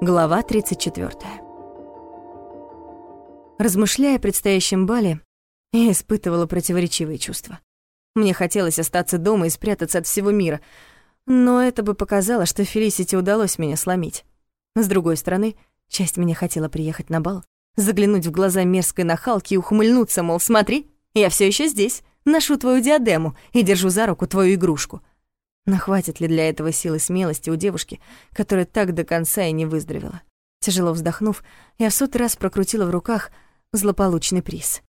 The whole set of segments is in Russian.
Глава 34. Размышляя о предстоящем бале, я испытывала противоречивые чувства. Мне хотелось остаться дома и спрятаться от всего мира, но это бы показало, что Фелисити удалось меня сломить. С другой стороны, часть меня хотела приехать на бал, заглянуть в глаза мерзкой нахалки и ухмыльнуться, мол, смотри, я все еще здесь, ношу твою диадему и держу за руку твою игрушку. Но хватит ли для этого силы смелости у девушки, которая так до конца и не выздоровела? Тяжело вздохнув, я в сотый раз прокрутила в руках злополучный приз.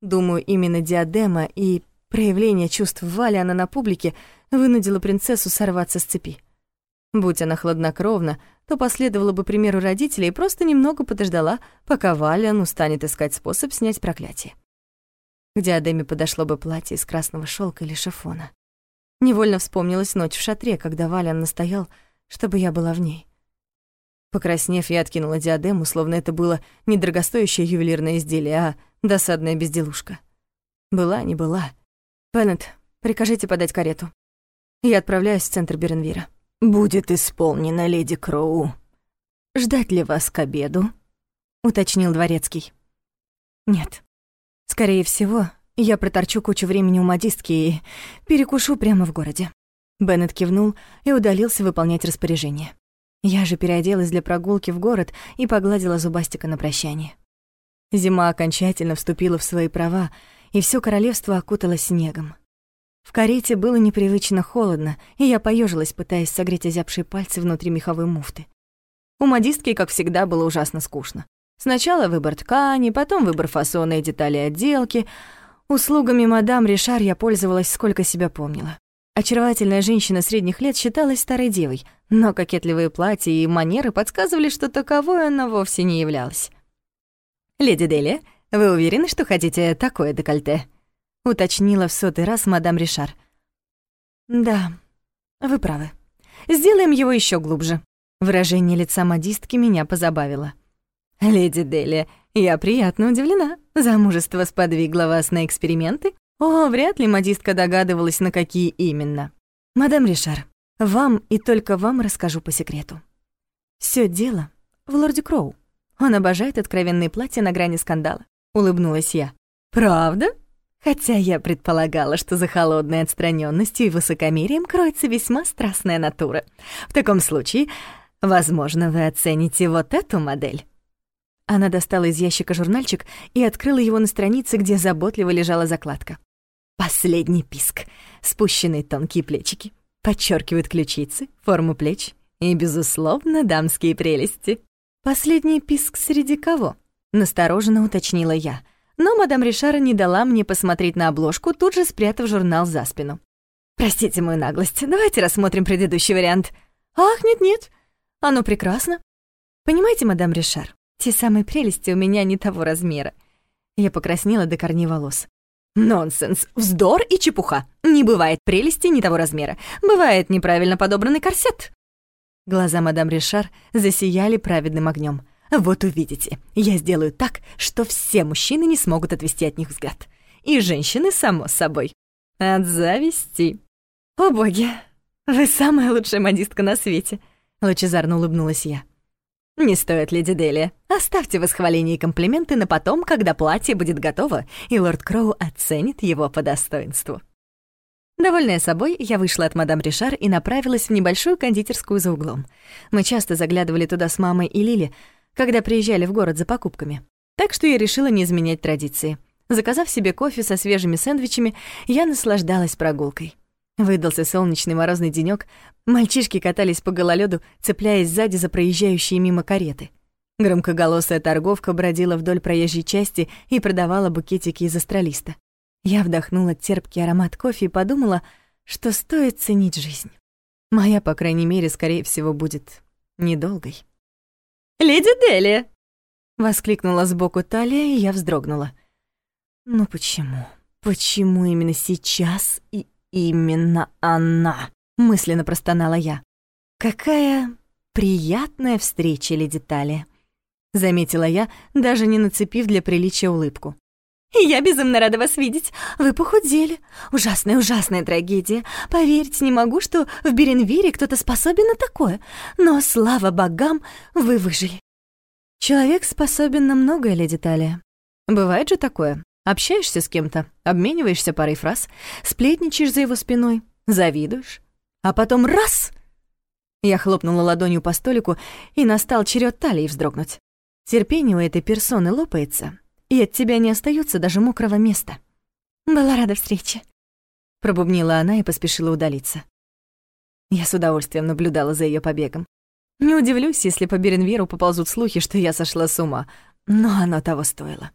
Думаю, именно диадема и проявление чувств Валиана на публике вынудило принцессу сорваться с цепи. Будь она хладнокровна, то последовала бы примеру родителей и просто немного подождала, пока Валиан устанет искать способ снять проклятие. К диадеме подошло бы платье из красного шелка или шифона. Невольно вспомнилась ночь в шатре, когда Валян настоял, чтобы я была в ней. Покраснев, я откинула диадему, словно это было не дорогостоящее ювелирное изделие, а досадная безделушка. Была, не была. Пеннет, прикажите подать карету. Я отправляюсь в центр Беренвира. «Будет исполнено, леди Кроу. Ждать ли вас к обеду?» — уточнил дворецкий. «Нет. Скорее всего, я проторчу кучу времени у модистки и перекушу прямо в городе». Беннет кивнул и удалился выполнять распоряжение. Я же переоделась для прогулки в город и погладила зубастика на прощание. Зима окончательно вступила в свои права, и все королевство окуталось снегом. В карете было непривычно холодно, и я поежилась, пытаясь согреть озябшие пальцы внутри меховой муфты. У модистки, как всегда, было ужасно скучно. Сначала выбор ткани, потом выбор фасона и деталей отделки — Услугами мадам Ришар я пользовалась, сколько себя помнила. Очаровательная женщина средних лет считалась старой девой, но кокетливые платья и манеры подсказывали, что таковой она вовсе не являлась. «Леди Дели, вы уверены, что хотите такое декольте?» — уточнила в сотый раз мадам Ришар. «Да, вы правы. Сделаем его еще глубже». Выражение лица модистки меня позабавило. «Леди Дели, я приятно удивлена. Замужество сподвигло вас на эксперименты? О, вряд ли модистка догадывалась, на какие именно. Мадам Ришар, вам и только вам расскажу по секрету. Всё дело в лорде Кроу. Он обожает откровенные платья на грани скандала. Улыбнулась я. Правда? Хотя я предполагала, что за холодной отстранённостью и высокомерием кроется весьма страстная натура. В таком случае, возможно, вы оцените вот эту модель. Она достала из ящика журнальчик и открыла его на странице, где заботливо лежала закладка. Последний писк. Спущенные тонкие плечики. Подчеркивают ключицы, форму плеч и, безусловно, дамские прелести. Последний писк среди кого? Настороженно уточнила я. Но мадам Ришара не дала мне посмотреть на обложку, тут же спрятав журнал за спину. «Простите мою наглость, давайте рассмотрим предыдущий вариант». «Ах, нет-нет, оно прекрасно. Понимаете, мадам Ришар, те самые прелести у меня не того размера. Я покраснела до корней волос. Нонсенс, вздор и чепуха. Не бывает прелести не того размера. Бывает неправильно подобранный корсет. Глаза мадам Ришар засияли праведным огнем. Вот увидите, я сделаю так, что все мужчины не смогут отвести от них взгляд. И женщины, само собой. От зависти. О боги, вы самая лучшая модистка на свете. Лучезарно улыбнулась я. «Не стоит, леди Дели. Оставьте восхваление и комплименты на потом, когда платье будет готово, и лорд Кроу оценит его по достоинству». Довольная собой, я вышла от мадам Ришар и направилась в небольшую кондитерскую за углом. Мы часто заглядывали туда с мамой и Лили, когда приезжали в город за покупками. Так что я решила не изменять традиции. Заказав себе кофе со свежими сэндвичами, я наслаждалась прогулкой. Выдался солнечный морозный денёк, мальчишки катались по гололёду, цепляясь сзади за проезжающие мимо кареты. Громкоголосая торговка бродила вдоль проезжей части и продавала букетики из астролиста. Я вдохнула терпкий аромат кофе и подумала, что стоит ценить жизнь. Моя, по крайней мере, скорее всего, будет недолгой. «Леди Дели!» — воскликнула сбоку талия, и я вздрогнула. «Ну почему? Почему именно сейчас и «Именно она!» — мысленно простонала я. «Какая приятная встреча, леди Талия!» — заметила я, даже не нацепив для приличия улыбку. «Я безумно рада вас видеть. Вы похудели. Ужасная, ужасная трагедия. Поверить не могу, что в Беренвире кто-то способен на такое. Но, слава богам, вы выжили». «Человек способен на многое, леди Талия. Бывает же такое. Общаешься с кем-то, обмениваешься парой фраз, сплетничаешь за его спиной, завидуешь. А потом раз — я хлопнула ладонью по столику, и настал черед талии вздрогнуть. Терпение у этой персоны лопается, и от тебя не остается даже мокрого места. «Была рада встрече», — пробубнила она и поспешила удалиться. Я с удовольствием наблюдала за ее побегом. Не удивлюсь, если по Беренверу поползут слухи, что я сошла с ума, но оно того стоило.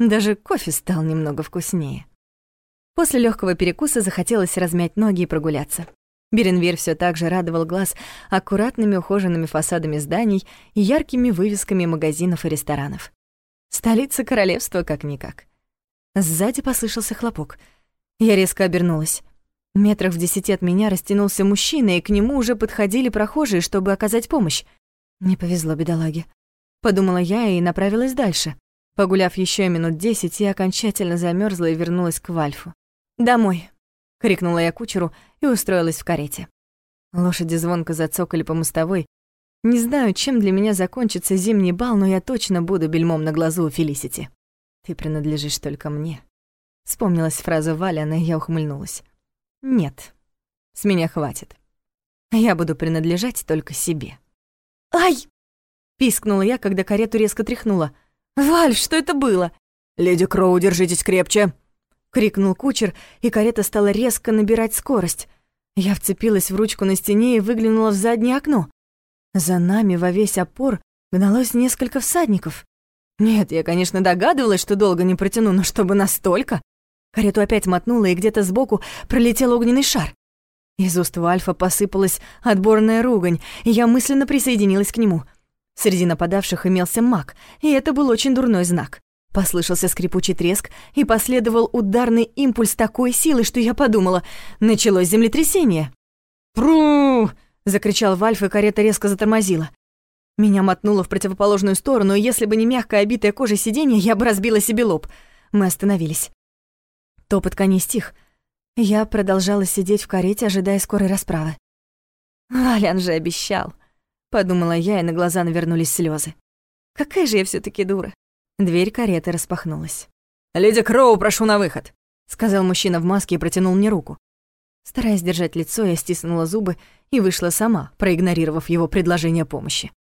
Даже кофе стал немного вкуснее. После легкого перекуса захотелось размять ноги и прогуляться. Беренвир все так же радовал глаз аккуратными ухоженными фасадами зданий и яркими вывесками магазинов и ресторанов. Столица королевства как-никак. Сзади послышался хлопок. Я резко обернулась. Метрах в десяти от меня растянулся мужчина, и к нему уже подходили прохожие, чтобы оказать помощь. Не повезло бедолаге. Подумала я и направилась дальше. Погуляв еще минут десять, я окончательно замерзла и вернулась к Вальфу. «Домой», — крикнула я кучеру и устроилась в карете. Лошади звонко зацокали по мостовой, не знаю, чем для меня закончится зимний бал, но я точно буду бельмом на глазу у Фелисити. Ты принадлежишь только мне. Вспомнилась фраза Валяна, и я ухмыльнулась. Нет, с меня хватит. Я буду принадлежать только себе. «Ай!» — пискнула я, когда карету резко тряхнула. «Валь, что это было?» «Леди Кроу, держитесь крепче!» — крикнул кучер, и карета стала резко набирать скорость. Я вцепилась в ручку на стене и выглянула в заднее окно. За нами во весь опор гналось несколько всадников. Нет, я, конечно, догадывалась, что долго не протяну, но чтобы настолько... Карету опять мотнуло, и где-то сбоку пролетел огненный шар. Из уст Альфа посыпалась отборная ругань, и я мысленно присоединилась к нему. Среди нападавших имелся маг, и это был очень дурной знак. Послышался скрипучий треск, и последовал ударный импульс такой силы, что я подумала, началось землетрясение. «Пру!» — закричал Вальф, и карета резко затормозила. Меня мотнуло в противоположную сторону, и если бы не мягкая обитая кожа сиденья, я бы разбила себе лоб. Мы остановились. Топот коней стих. Я продолжала сидеть в карете, ожидая скорой расправы. «Валян же обещал», — подумала я, и на глаза навернулись слезы. «Какая же я все таки дура». Дверь кареты распахнулась. «Леди Кроу, прошу на выход», — сказал мужчина в маске и протянул мне руку. Стараясь держать лицо, я стиснула зубы и вышла сама, проигнорировав его предложение помощи.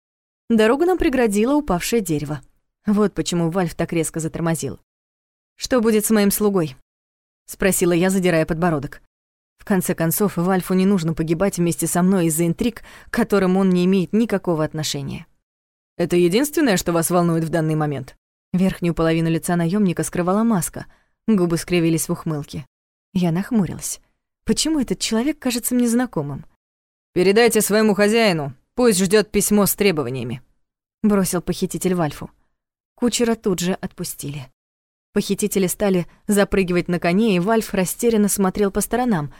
Дорогу нам преградило упавшее дерево. Вот почему Вальф так резко затормозил. «Что будет с моим слугой?» — спросила я, задирая подбородок. Конце концов, Вальфу не нужно погибать вместе со мной из-за интриг, к которым он не имеет никакого отношения. «Это единственное, что вас волнует в данный момент?» Верхнюю половину лица наемника скрывала маска, губы скривились в ухмылке. Я нахмурилась. Почему этот человек кажется мне знакомым? «Передайте своему хозяину, пусть ждет письмо с требованиями», — бросил похититель Вальфу. Кучера тут же отпустили. Похитители стали запрыгивать на коне, и Вальф растерянно смотрел по сторонам.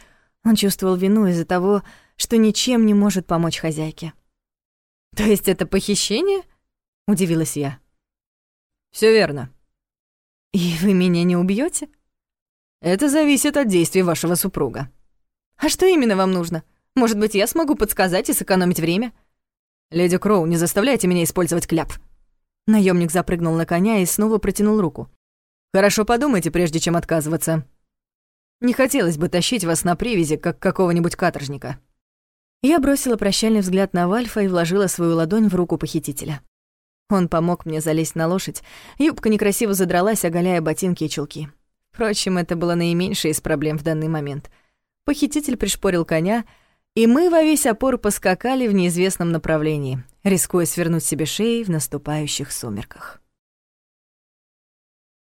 Он чувствовал вину из-за того, что ничем не может помочь хозяйке. «То есть это похищение?» — удивилась я. Все верно». «И вы меня не убьете? «Это зависит от действий вашего супруга». А что именно вам нужно? Может быть, я смогу подсказать и сэкономить время? Леди Кроу, не заставляйте меня использовать кляп. Наемник запрыгнул на коня и снова протянул руку. Хорошо подумайте, прежде чем отказываться. Не хотелось бы тащить вас на привязи, как какого-нибудь каторжника. Я бросила прощальный взгляд на Вальфа и вложила свою ладонь в руку похитителя. Он помог мне залезть на лошадь. Юбка некрасиво задралась, оголяя ботинки и чулки. Впрочем, это было наименьшее из проблем в данный момент. Похититель пришпорил коня, и мы во весь опор поскакали в неизвестном направлении, рискуя свернуть себе шеи в наступающих сумерках.